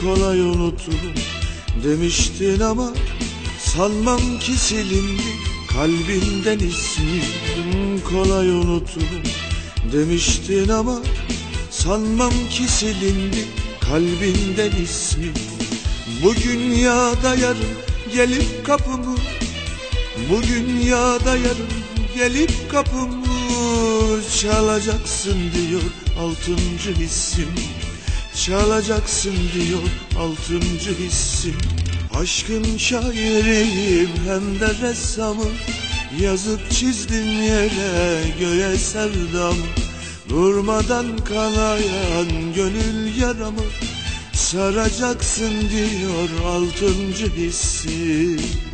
kolay unuturum demiştin ama sanmam ki silindi kalbinden ismin kolay unuturum demiştin ama sanmam ki silindi kalbinden ismin bugün ya da yarın gelip kapımı bugün ya da yarın gelip kapımı çalacaksın diyor altıncı hissim Çalacaksın diyor altıncı hissim Aşkın şairiyim hem de ressamım. Yazıp çizdim yere göğe sevdamı Durmadan kanayan gönül yaramı. Saracaksın diyor altıncı hissim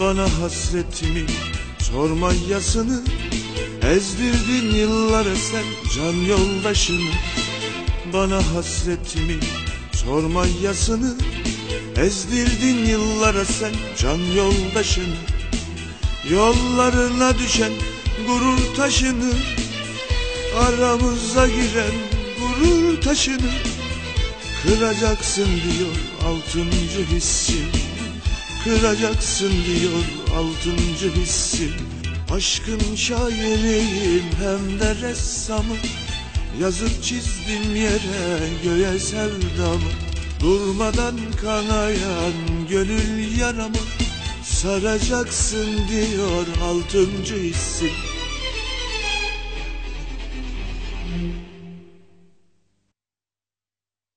Bana hasretimi sorma yasını. Ezdirdin yıllara sen can yoldaşını. Bana hasretimi sorma yasını. Ezdirdin yıllara sen can yoldaşını. Yollarına düşen gurur taşını. Aramıza giren gurur taşını. Kıracaksın diyor altıncı hissim Kıracaksın diyor altıncı hissim Aşkın şairiyim hem de ressamı. Yazıp çizdim yere göğe sevdamı. Durmadan kanayan gönül yaramı. Saracaksın diyor altıncı hissim